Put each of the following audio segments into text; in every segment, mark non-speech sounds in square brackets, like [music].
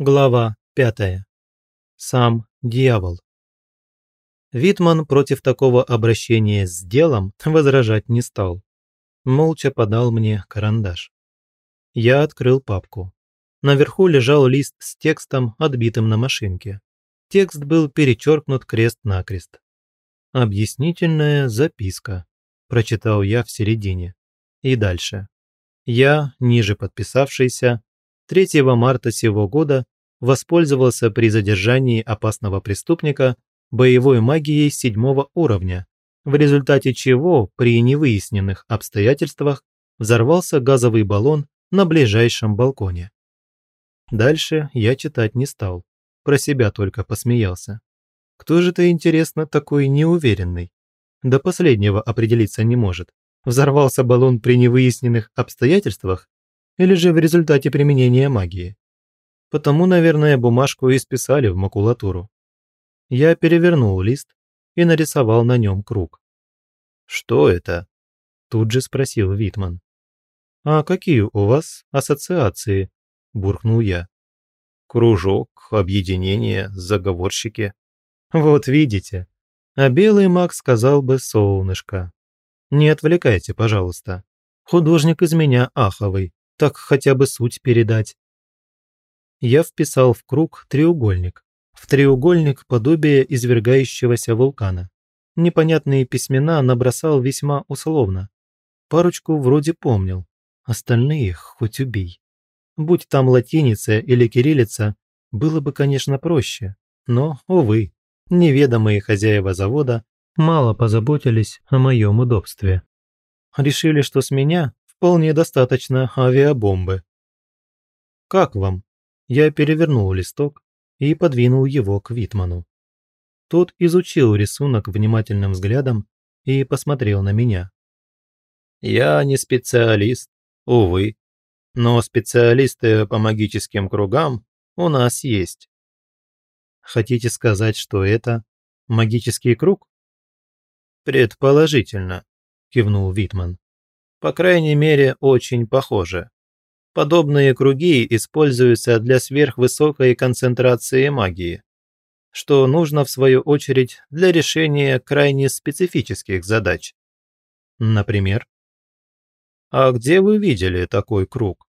Глава пятая. Сам дьявол. Витман против такого обращения с делом [laughs] возражать не стал. Молча подал мне карандаш. Я открыл папку. Наверху лежал лист с текстом, отбитым на машинке. Текст был перечеркнут крест-накрест. «Объяснительная записка», – прочитал я в середине. И дальше. Я, ниже подписавшийся, 3 марта сего года воспользовался при задержании опасного преступника боевой магией седьмого уровня, в результате чего при невыясненных обстоятельствах взорвался газовый баллон на ближайшем балконе. Дальше я читать не стал, про себя только посмеялся. Кто же ты, интересно, такой неуверенный? До последнего определиться не может. Взорвался баллон при невыясненных обстоятельствах или же в результате применения магии. Потому, наверное, бумажку и списали в макулатуру. Я перевернул лист и нарисовал на нем круг. «Что это?» – тут же спросил Витман. «А какие у вас ассоциации?» – буркнул я. «Кружок, объединение, заговорщики». «Вот видите. А белый маг сказал бы солнышко. Не отвлекайте, пожалуйста. Художник из меня аховый так хотя бы суть передать. Я вписал в круг треугольник. В треугольник подобие извергающегося вулкана. Непонятные письмена набросал весьма условно. Парочку вроде помнил, остальные хоть убей. Будь там латиница или кириллица, было бы, конечно, проще. Но, увы, неведомые хозяева завода мало позаботились о моем удобстве. Решили, что с меня вполне достаточно авиабомбы. «Как вам?» Я перевернул листок и подвинул его к Витману. Тот изучил рисунок внимательным взглядом и посмотрел на меня. «Я не специалист, увы, но специалисты по магическим кругам у нас есть». «Хотите сказать, что это магический круг?» «Предположительно», – кивнул Витман. По крайней мере, очень похоже. Подобные круги используются для сверхвысокой концентрации магии, что нужно в свою очередь для решения крайне специфических задач. Например? «А где вы видели такой круг?»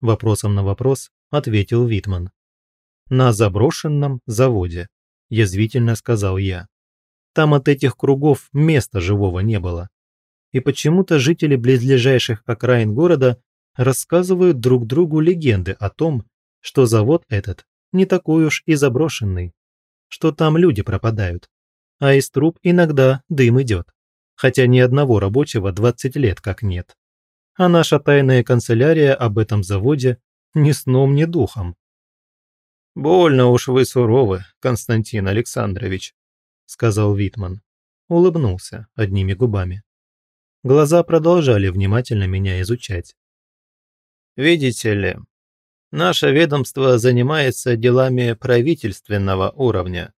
Вопросом на вопрос ответил Витман. «На заброшенном заводе», – язвительно сказал я. «Там от этих кругов места живого не было и почему-то жители близлежащих окраин города рассказывают друг другу легенды о том, что завод этот не такой уж и заброшенный, что там люди пропадают, а из труб иногда дым идет, хотя ни одного рабочего 20 лет как нет. А наша тайная канцелярия об этом заводе ни сном, ни духом. «Больно уж вы суровы, Константин Александрович», – сказал Витман. Улыбнулся одними губами. Глаза продолжали внимательно меня изучать. «Видите ли, наше ведомство занимается делами правительственного уровня,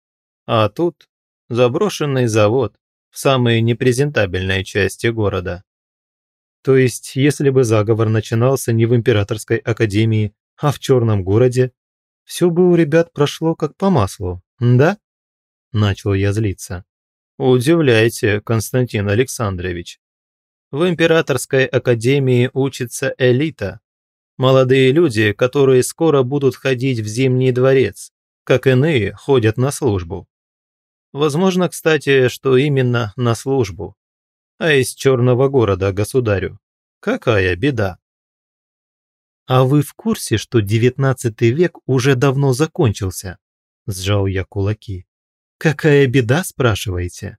а тут заброшенный завод в самой непрезентабельной части города. То есть, если бы заговор начинался не в Императорской академии, а в Черном городе, все бы у ребят прошло как по маслу, да?» Начал я злиться. «Удивляйте, Константин Александрович. В Императорской академии учится элита. Молодые люди, которые скоро будут ходить в Зимний дворец, как иные ходят на службу. Возможно, кстати, что именно на службу. А из черного города государю. Какая беда. «А вы в курсе, что девятнадцатый век уже давно закончился?» Сжал я кулаки. «Какая беда, спрашиваете?»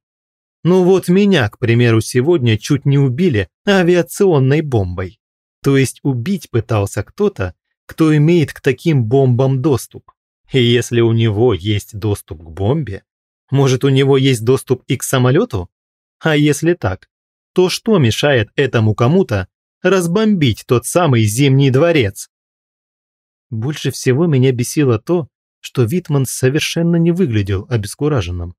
Ну вот меня, к примеру, сегодня чуть не убили авиационной бомбой. То есть убить пытался кто-то, кто имеет к таким бомбам доступ. И если у него есть доступ к бомбе, может у него есть доступ и к самолету? А если так, то что мешает этому кому-то разбомбить тот самый Зимний дворец? Больше всего меня бесило то, что Витман совершенно не выглядел обескураженным.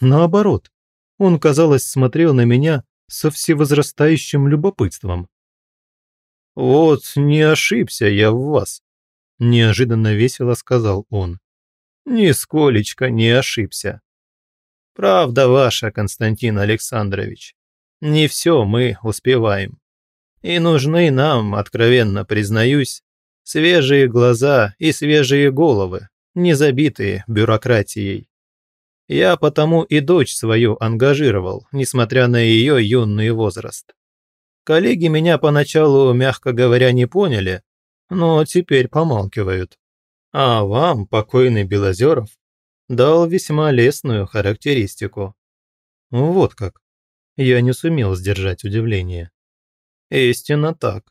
Наоборот, он, казалось, смотрел на меня со всевозрастающим любопытством. «Вот не ошибся я в вас», Неожиданно весело сказал он. Нисколечко не ошибся. Правда ваша, Константин Александрович. Не все мы успеваем. И нужны нам, откровенно признаюсь, свежие глаза и свежие головы, не забитые бюрократией. Я потому и дочь свою ангажировал, несмотря на ее юный возраст. Коллеги меня поначалу, мягко говоря, не поняли, но теперь помалкивают. А вам, покойный Белозеров, дал весьма лестную характеристику. Вот как. Я не сумел сдержать удивление. Истинно так.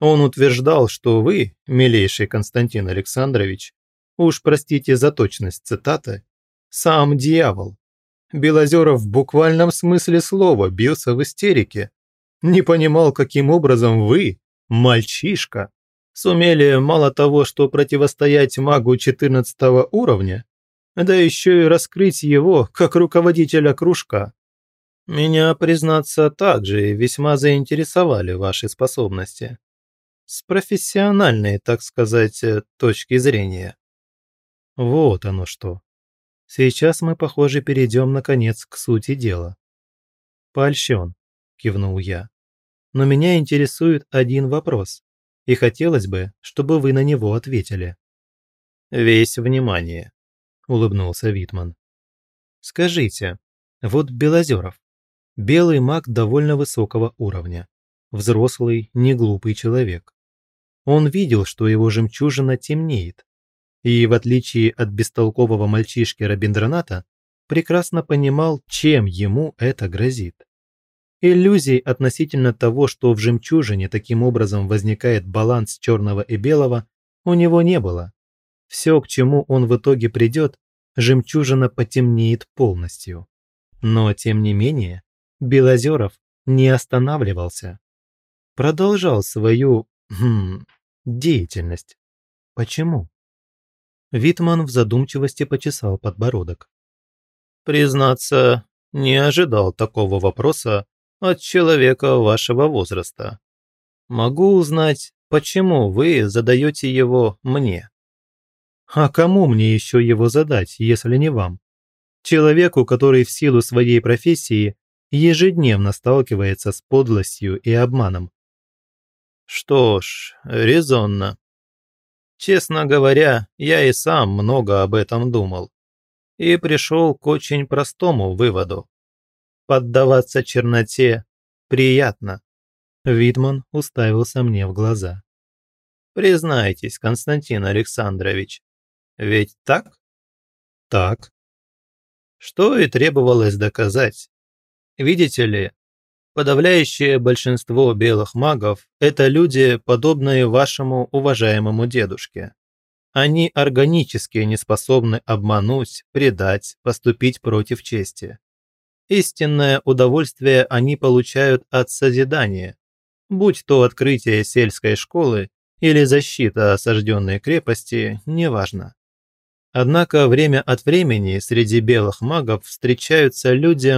Он утверждал, что вы, милейший Константин Александрович, уж простите за точность цитаты, сам дьявол. Белозеров в буквальном смысле слова бился в истерике. Не понимал, каким образом вы, мальчишка, сумели мало того, что противостоять магу 14 уровня, да еще и раскрыть его как руководителя кружка. Меня, признаться, также весьма заинтересовали ваши способности. С профессиональной, так сказать, точки зрения. Вот оно что. Сейчас мы, похоже, перейдем, наконец, к сути дела. «Польщен», – кивнул я. «Но меня интересует один вопрос, и хотелось бы, чтобы вы на него ответили». «Весь внимание», – улыбнулся Витман. «Скажите, вот Белозеров, белый маг довольно высокого уровня, взрослый, неглупый человек. Он видел, что его жемчужина темнеет, и, в отличие от бестолкового мальчишки Рабиндраната, прекрасно понимал, чем ему это грозит. Иллюзий относительно того, что в жемчужине таким образом возникает баланс черного и белого, у него не было. Все, к чему он в итоге придет, жемчужина потемнеет полностью. Но, тем не менее, Белозеров не останавливался. Продолжал свою хм, деятельность. Почему? Витман в задумчивости почесал подбородок. «Признаться, не ожидал такого вопроса от человека вашего возраста. Могу узнать, почему вы задаете его мне?» «А кому мне еще его задать, если не вам? Человеку, который в силу своей профессии ежедневно сталкивается с подлостью и обманом». «Что ж, резонно», Честно говоря, я и сам много об этом думал. И пришел к очень простому выводу. Поддаваться черноте приятно. Витман уставился мне в глаза. Признайтесь, Константин Александрович, ведь так? Так. Что и требовалось доказать. Видите ли, Подавляющее большинство белых магов – это люди, подобные вашему уважаемому дедушке. Они органически не способны обмануть, предать, поступить против чести. Истинное удовольствие они получают от созидания, будь то открытие сельской школы или защита осажденной крепости, неважно. Однако время от времени среди белых магов встречаются люди,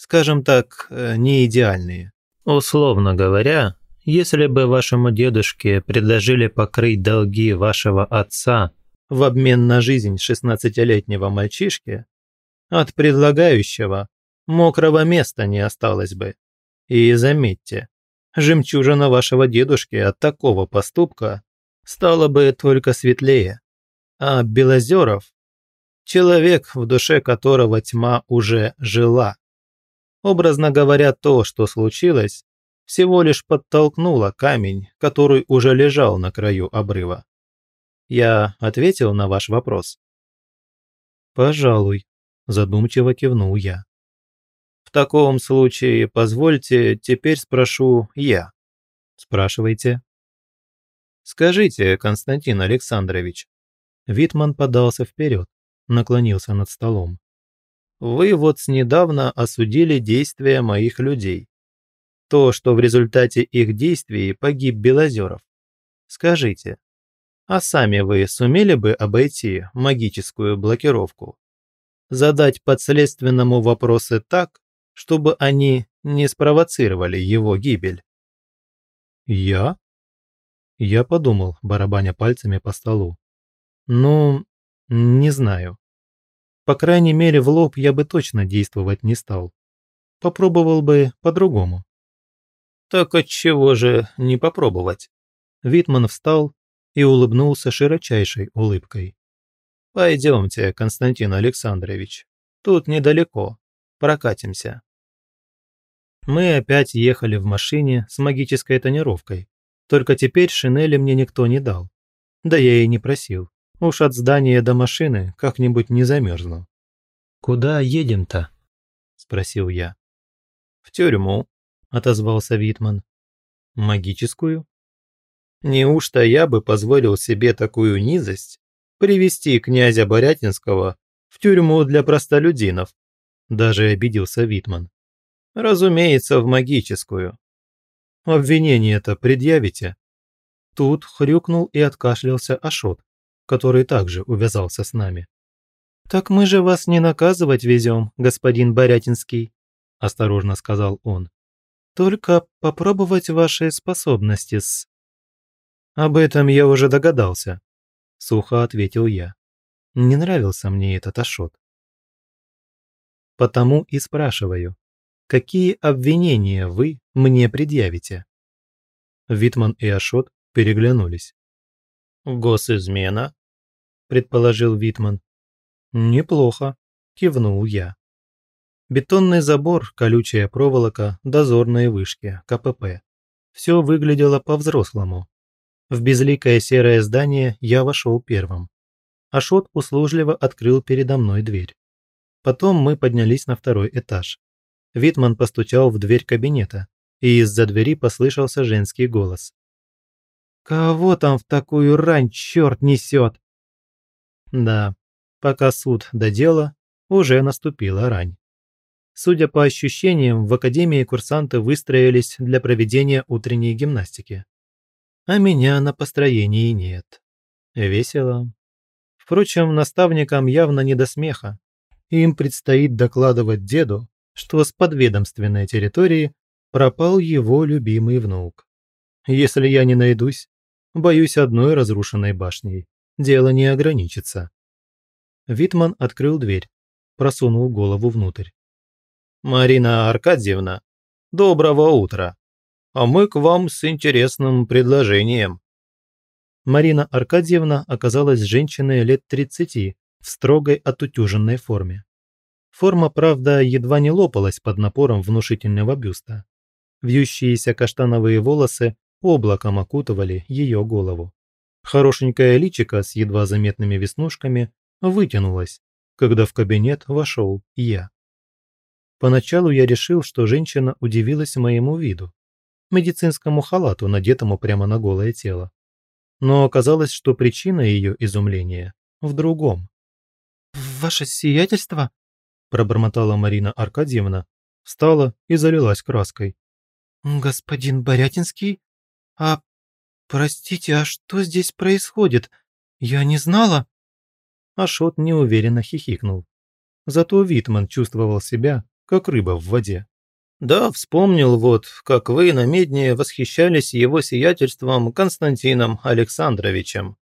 скажем так, э, не идеальные. Условно говоря, если бы вашему дедушке предложили покрыть долги вашего отца в обмен на жизнь 16-летнего мальчишки, от предлагающего мокрого места не осталось бы. И заметьте, жемчужина вашего дедушки от такого поступка стала бы только светлее. А Белозеров – человек, в душе которого тьма уже жила. Образно говоря, то, что случилось, всего лишь подтолкнуло камень, который уже лежал на краю обрыва. Я ответил на ваш вопрос? Пожалуй, задумчиво кивнул я. В таком случае позвольте теперь спрошу я. Спрашивайте. Скажите, Константин Александрович. Витман подался вперед, наклонился над столом. Вы вот недавно осудили действия моих людей. То, что в результате их действий погиб Белозеров. Скажите, а сами вы сумели бы обойти магическую блокировку? Задать подследственному вопросы так, чтобы они не спровоцировали его гибель? Я? Я подумал, барабаня пальцами по столу. Ну, не знаю. По крайней мере, в лоб я бы точно действовать не стал. Попробовал бы по-другому. Так отчего же не попробовать? Витман встал и улыбнулся широчайшей улыбкой. «Пойдемте, Константин Александрович. Тут недалеко. Прокатимся». Мы опять ехали в машине с магической тонировкой. Только теперь шинели мне никто не дал. Да я и не просил. Уж от здания до машины как-нибудь не замерзну. «Куда едем-то?» – спросил я. «В тюрьму», – отозвался Витман. «Магическую?» Неужто я бы позволил себе такую низость привести князя Борятинского в тюрьму для простолюдинов? Даже обиделся Витман. Разумеется, в магическую. Обвинение-то предъявите. Тут хрюкнул и откашлялся Ашот, который также увязался с нами. «Так мы же вас не наказывать везем, господин Борятинский», – осторожно сказал он. «Только попробовать ваши способности с...» «Об этом я уже догадался», – сухо ответил я. Не нравился мне этот Ашот. «Потому и спрашиваю, какие обвинения вы мне предъявите?» Витман и Ашот переглянулись. «Госизмена?» – предположил Витман. «Неплохо», – кивнул я. Бетонный забор, колючая проволока, дозорные вышки, КПП. Все выглядело по-взрослому, в безликое серое здание я вошел первым. Ашот услужливо открыл передо мной дверь. Потом мы поднялись на второй этаж. Витман постучал в дверь кабинета, и из-за двери послышался женский голос. «Кого там в такую рань черт несет?» Да, пока суд до дела, уже наступила рань. Судя по ощущениям, в академии курсанты выстроились для проведения утренней гимнастики а меня на построении нет. Весело. Впрочем, наставникам явно не до смеха. Им предстоит докладывать деду, что с подведомственной территории пропал его любимый внук. Если я не найдусь, боюсь одной разрушенной башней. Дело не ограничится. Витман открыл дверь, просунул голову внутрь. «Марина Аркадьевна, доброго утра!» а мы к вам с интересным предложением». Марина Аркадьевна оказалась женщиной лет 30 в строгой отутюженной форме. Форма, правда, едва не лопалась под напором внушительного бюста. Вьющиеся каштановые волосы облаком окутывали ее голову. Хорошенькое личико с едва заметными веснушками вытянулось, когда в кабинет вошел я. Поначалу я решил, что женщина удивилась моему виду медицинскому халату, надетому прямо на голое тело. Но оказалось, что причина ее изумления в другом. «Ваше сиятельство?» – пробормотала Марина Аркадьевна, встала и залилась краской. «Господин Борятинский? А, простите, а что здесь происходит? Я не знала?» Ашот неуверенно хихикнул. Зато Витман чувствовал себя, как рыба в воде. Да, вспомнил вот, как вы на медне восхищались его сиятельством Константином Александровичем.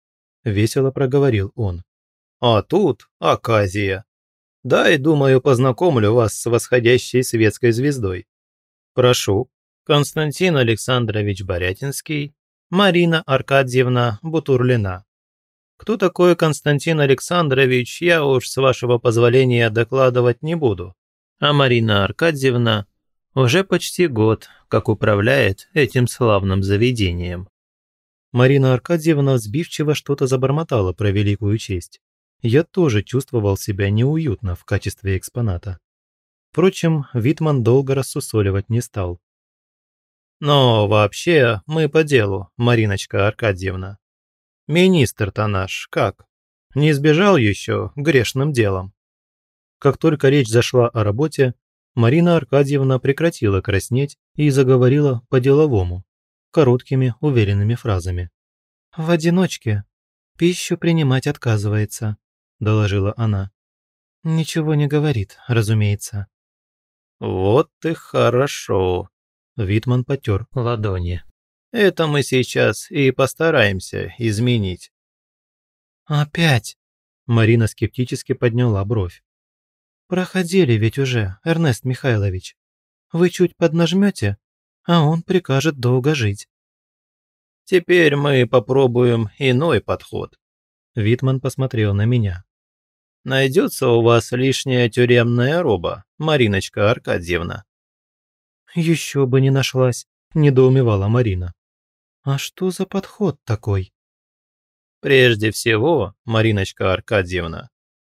Весело проговорил он. А тут оказия. Да, и думаю, познакомлю вас с восходящей светской звездой. Прошу, Константин Александрович Борятинский, Марина Аркадьевна Бутурлина. Кто такой Константин Александрович, я уж с вашего позволения докладывать не буду. А Марина Аркадьевна уже почти год, как управляет этим славным заведением. Марина Аркадьевна сбивчиво что-то забормотала про великую честь. Я тоже чувствовал себя неуютно в качестве экспоната. Впрочем, Витман долго рассусоливать не стал. «Но вообще мы по делу, Мариночка Аркадьевна. Министр-то наш как? Не сбежал еще грешным делом?» Как только речь зашла о работе, Марина Аркадьевна прекратила краснеть и заговорила по-деловому, короткими, уверенными фразами. «В одиночке. Пищу принимать отказывается», – доложила она. «Ничего не говорит, разумеется». «Вот и хорошо», – Витман потер ладони. Это мы сейчас и постараемся изменить». «Опять?» – Марина скептически подняла бровь. «Проходили ведь уже, Эрнест Михайлович. Вы чуть поднажмете, а он прикажет долго жить». «Теперь мы попробуем иной подход». Витман посмотрел на меня. «Найдется у вас лишняя тюремная роба, Мариночка Аркадьевна?» «Еще бы не нашлась», – недоумевала Марина. «А что за подход такой?» «Прежде всего, Мариночка Аркадьевна,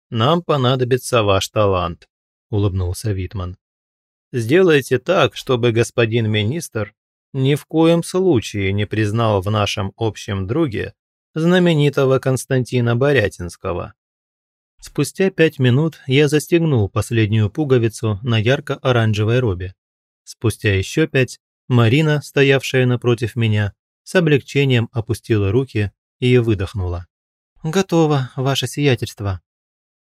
нам понадобится ваш талант», – улыбнулся Витман. «Сделайте так, чтобы господин министр ни в коем случае не признал в нашем общем друге знаменитого Константина Борятинского». Спустя пять минут я застегнул последнюю пуговицу на ярко-оранжевой робе. Спустя еще пять Марина, стоявшая напротив меня, с облегчением опустила руки и выдохнула. «Готово, ваше сиятельство».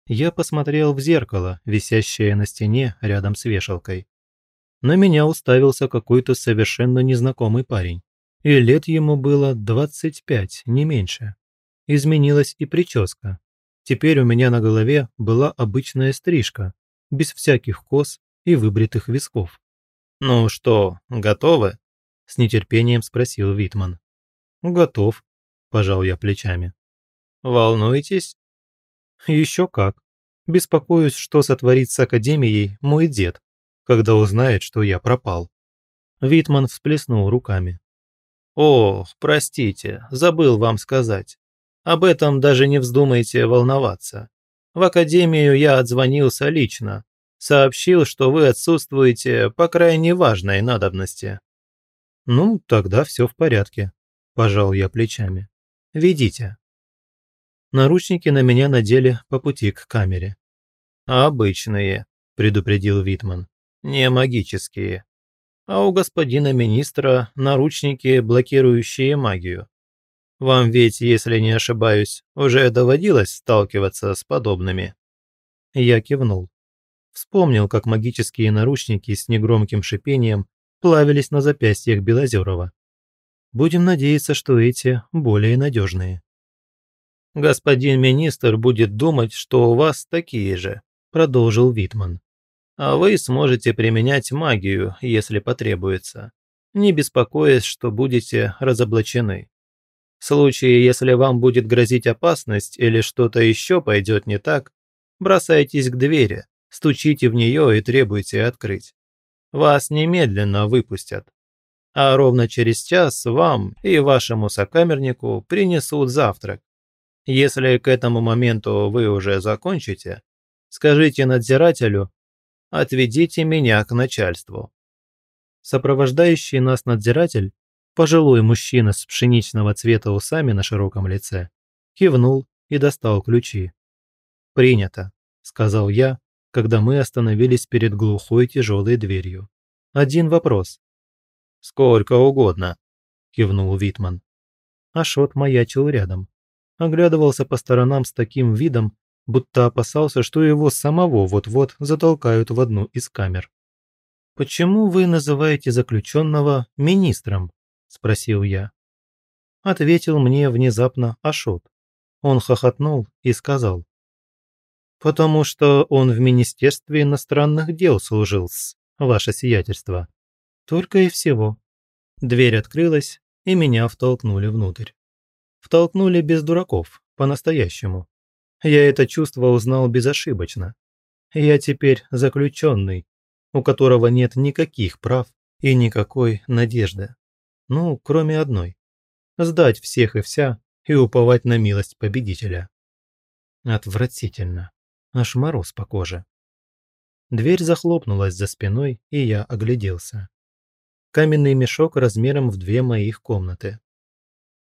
Я посмотрел в зеркало, висящее на стене рядом с вешалкой. На меня уставился какой-то совершенно незнакомый парень. И лет ему было 25, не меньше. Изменилась и прическа. Теперь у меня на голове была обычная стрижка, без всяких кос и выбритых висков. «Ну что, готовы?» – с нетерпением спросил Витман. «Готов», – пожал я плечами. «Волнуетесь?» «Еще как. Беспокоюсь, что сотворит с Академией мой дед, когда узнает, что я пропал». Витман всплеснул руками. «Ох, простите, забыл вам сказать. Об этом даже не вздумайте волноваться. В Академию я отзвонился лично, сообщил, что вы отсутствуете по крайне важной надобности». «Ну, тогда все в порядке», – пожал я плечами. «Ведите». Наручники на меня надели по пути к камере. «Обычные», – предупредил Витман, – «не магические. А у господина министра наручники, блокирующие магию. Вам ведь, если не ошибаюсь, уже доводилось сталкиваться с подобными?» Я кивнул. Вспомнил, как магические наручники с негромким шипением плавились на запястьях Белозерова. Будем надеяться, что эти более надежные. «Господин министр будет думать, что у вас такие же», – продолжил Витман. «А вы сможете применять магию, если потребуется, не беспокоясь, что будете разоблачены. В случае, если вам будет грозить опасность или что-то еще пойдет не так, бросайтесь к двери, стучите в нее и требуйте открыть. Вас немедленно выпустят. А ровно через час вам и вашему сокамернику принесут завтрак. Если к этому моменту вы уже закончите, скажите надзирателю «отведите меня к начальству». Сопровождающий нас надзиратель, пожилой мужчина с пшеничного цвета усами на широком лице, кивнул и достал ключи. «Принято», – сказал я, когда мы остановились перед глухой тяжелой дверью. «Один вопрос». «Сколько угодно», – кивнул Витман. Ашот маячил рядом. Оглядывался по сторонам с таким видом, будто опасался, что его самого вот-вот затолкают в одну из камер. «Почему вы называете заключенного министром?» – спросил я. Ответил мне внезапно Ашот. Он хохотнул и сказал потому что он в Министерстве иностранных дел служил ваше сиятельство. Только и всего. Дверь открылась, и меня втолкнули внутрь. Втолкнули без дураков, по-настоящему. Я это чувство узнал безошибочно. Я теперь заключенный, у которого нет никаких прав и никакой надежды. Ну, кроме одной. Сдать всех и вся и уповать на милость победителя. Отвратительно аж мороз по коже. Дверь захлопнулась за спиной, и я огляделся. Каменный мешок размером в две моих комнаты.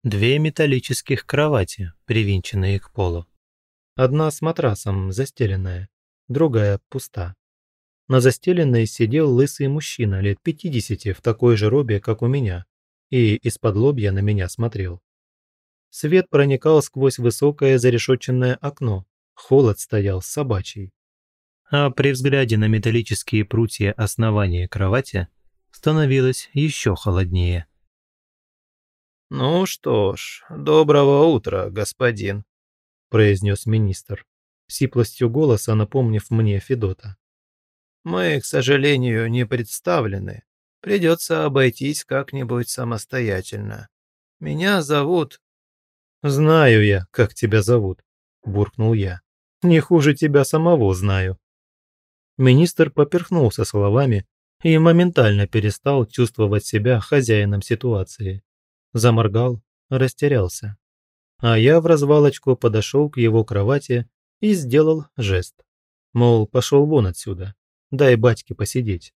Две металлических кровати, привинченные к полу. Одна с матрасом, застеленная, другая пуста. На застеленной сидел лысый мужчина лет 50 в такой же робе, как у меня, и из-под лобья на меня смотрел. Свет проникал сквозь высокое зарешетченное окно, Холод стоял собачий. А при взгляде на металлические прутья основания кровати становилось еще холоднее. «Ну что ж, доброго утра, господин», – произнес министр, сиплостью голоса напомнив мне Федота. «Мы, к сожалению, не представлены. Придется обойтись как-нибудь самостоятельно. Меня зовут...» «Знаю я, как тебя зовут», – буркнул я. «Не хуже тебя самого знаю». Министр поперхнулся словами и моментально перестал чувствовать себя хозяином ситуации заморгал, растерялся. А я в развалочку подошел к его кровати и сделал жест. Мол, пошел вон отсюда, дай батьке посидеть.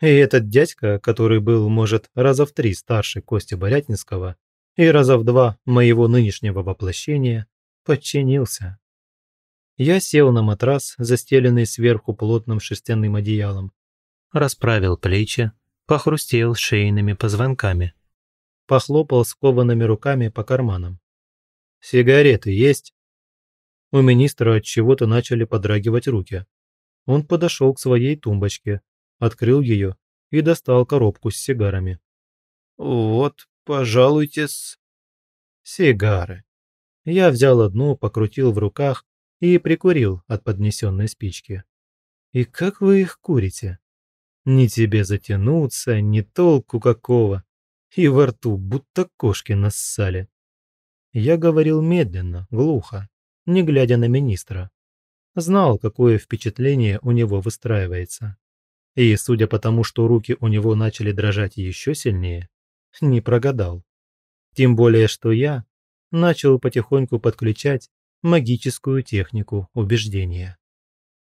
И этот дядька, который был, может, раза в три старше Кости Борятинского и раза в два моего нынешнего воплощения, подчинился. Я сел на матрас, застеленный сверху плотным шерстяным одеялом, расправил плечи, похрустел шейными позвонками похлопал скованными руками по карманам. «Сигареты есть?» У министра от чего-то начали подрагивать руки. Он подошел к своей тумбочке, открыл ее и достал коробку с сигарами. «Вот, пожалуйте-с». Сигары. Я взял одну, покрутил в руках и прикурил от поднесенной спички. «И как вы их курите? Ни тебе затянуться, ни толку какого и во рту будто кошки нассали. Я говорил медленно, глухо, не глядя на министра. Знал, какое впечатление у него выстраивается. И, судя по тому, что руки у него начали дрожать еще сильнее, не прогадал. Тем более, что я начал потихоньку подключать магическую технику убеждения.